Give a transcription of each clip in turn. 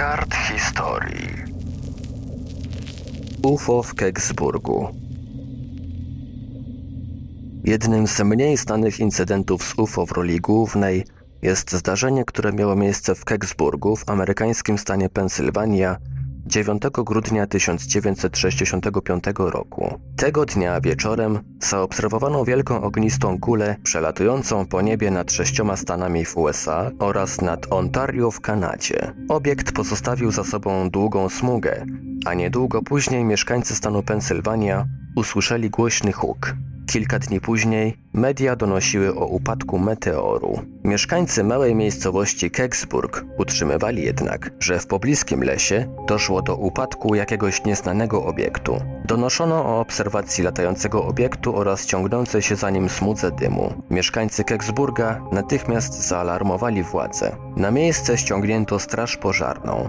kart historii. UFO w Keksburgu. Jednym z mniej znanych incydentów z UFO w roli głównej jest zdarzenie, które miało miejsce w Keksburgu w amerykańskim stanie Pensylwania 9 grudnia 1965 roku. Tego dnia wieczorem zaobserwowano wielką ognistą kulę przelatującą po niebie nad sześcioma stanami w USA oraz nad Ontario w Kanadzie. Obiekt pozostawił za sobą długą smugę, a niedługo później mieszkańcy stanu Pensylwania usłyszeli głośny huk. Kilka dni później media donosiły o upadku meteoru. Mieszkańcy małej miejscowości Keksburg utrzymywali jednak, że w pobliskim lesie doszło do upadku jakiegoś nieznanego obiektu. Donoszono o obserwacji latającego obiektu oraz ciągnącej się za nim smudze dymu. Mieszkańcy Keksburga natychmiast zaalarmowali władze. Na miejsce ściągnięto straż pożarną.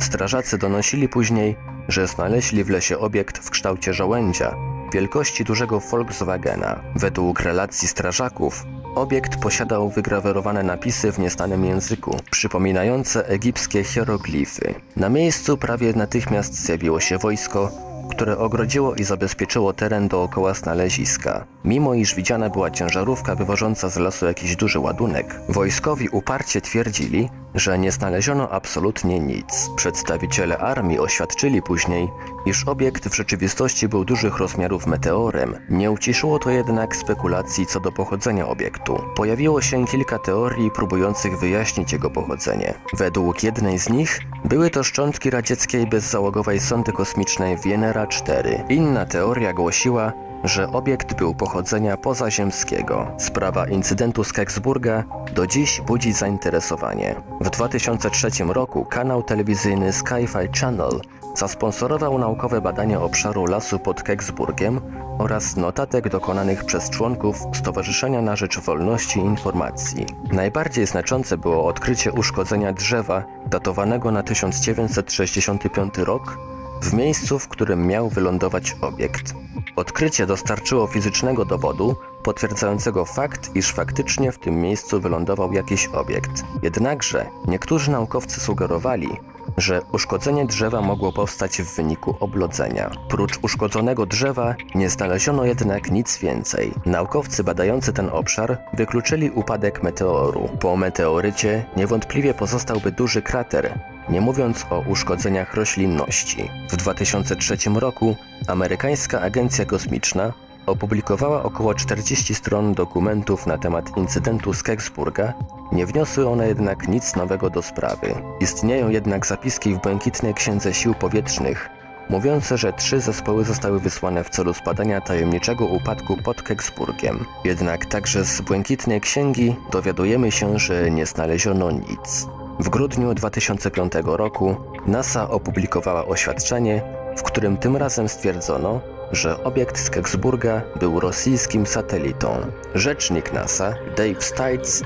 Strażacy donosili później, że znaleźli w lesie obiekt w kształcie żołędzia, wielkości dużego Volkswagena. Według relacji strażaków, obiekt posiadał wygrawerowane napisy w nieznanym języku, przypominające egipskie hieroglify. Na miejscu prawie natychmiast zjawiło się wojsko, które ogrodziło i zabezpieczyło teren dookoła znaleziska. Mimo iż widziana była ciężarówka wywożąca z lasu jakiś duży ładunek, wojskowi uparcie twierdzili, że nie znaleziono absolutnie nic. Przedstawiciele armii oświadczyli później, iż obiekt w rzeczywistości był dużych rozmiarów meteorem. Nie uciszyło to jednak spekulacji co do pochodzenia obiektu. Pojawiło się kilka teorii próbujących wyjaśnić jego pochodzenie. Według jednej z nich były to szczątki radzieckiej bezzałogowej sondy kosmicznej Wienera 4. Inna teoria głosiła, że obiekt był pochodzenia pozaziemskiego. Sprawa incydentu z Keksburga do dziś budzi zainteresowanie. W 2003 roku kanał telewizyjny Sci-Fi Channel zasponsorował naukowe badania obszaru lasu pod Keksburgiem oraz notatek dokonanych przez członków Stowarzyszenia na Rzecz Wolności Informacji. Najbardziej znaczące było odkrycie uszkodzenia drzewa datowanego na 1965 rok w miejscu, w którym miał wylądować obiekt. Odkrycie dostarczyło fizycznego dowodu potwierdzającego fakt, iż faktycznie w tym miejscu wylądował jakiś obiekt. Jednakże niektórzy naukowcy sugerowali, że uszkodzenie drzewa mogło powstać w wyniku oblodzenia. Prócz uszkodzonego drzewa nie znaleziono jednak nic więcej. Naukowcy badający ten obszar wykluczyli upadek meteoru. Po meteorycie niewątpliwie pozostałby duży krater, nie mówiąc o uszkodzeniach roślinności. W 2003 roku amerykańska agencja kosmiczna opublikowała około 40 stron dokumentów na temat incydentu z Keksburga, nie wniosły one jednak nic nowego do sprawy. Istnieją jednak zapiski w Błękitnej Księdze Sił Powietrznych, mówiące, że trzy zespoły zostały wysłane w celu spadania tajemniczego upadku pod Keksburgiem. Jednak także z Błękitnej Księgi dowiadujemy się, że nie znaleziono nic. W grudniu 2005 roku NASA opublikowała oświadczenie, w którym tym razem stwierdzono, że obiekt z Keksburga był rosyjskim satelitą. Rzecznik NASA, Dave Stites,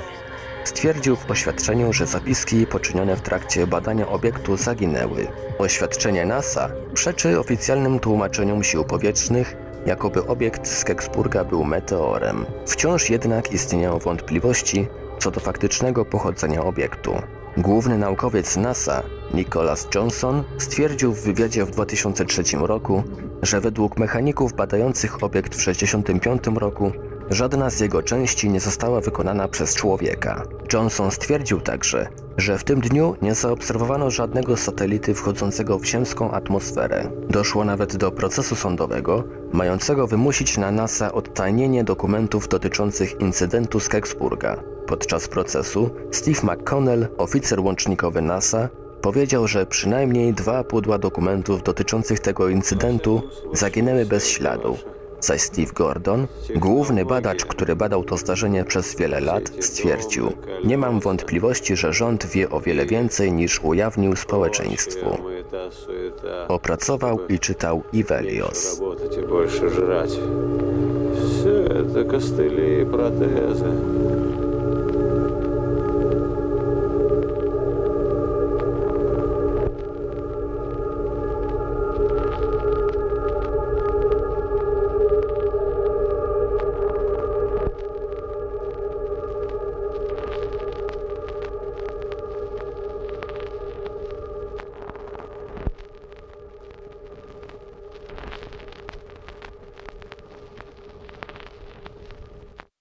stwierdził w oświadczeniu, że zapiski poczynione w trakcie badania obiektu zaginęły. Oświadczenie NASA przeczy oficjalnym tłumaczeniom sił powietrznych, jakoby obiekt z Keksburga był meteorem. Wciąż jednak istnieją wątpliwości co do faktycznego pochodzenia obiektu. Główny naukowiec NASA, Nicholas Johnson, stwierdził w wywiadzie w 2003 roku, że według mechaników badających obiekt w 1965 roku żadna z jego części nie została wykonana przez człowieka. Johnson stwierdził także, że w tym dniu nie zaobserwowano żadnego satelity wchodzącego w ziemską atmosferę. Doszło nawet do procesu sądowego, mającego wymusić na NASA odtajnienie dokumentów dotyczących incydentu z Keksburga. Podczas procesu Steve McConnell, oficer łącznikowy NASA, powiedział, że przynajmniej dwa pudła dokumentów dotyczących tego incydentu zaginęły bez śladu Zaś Steve Gordon, główny badacz, który badał to zdarzenie przez wiele lat, stwierdził: Nie mam wątpliwości, że rząd wie o wiele więcej niż ujawnił społeczeństwu. Opracował i czytał Ivelios. Все это костыли и протезы.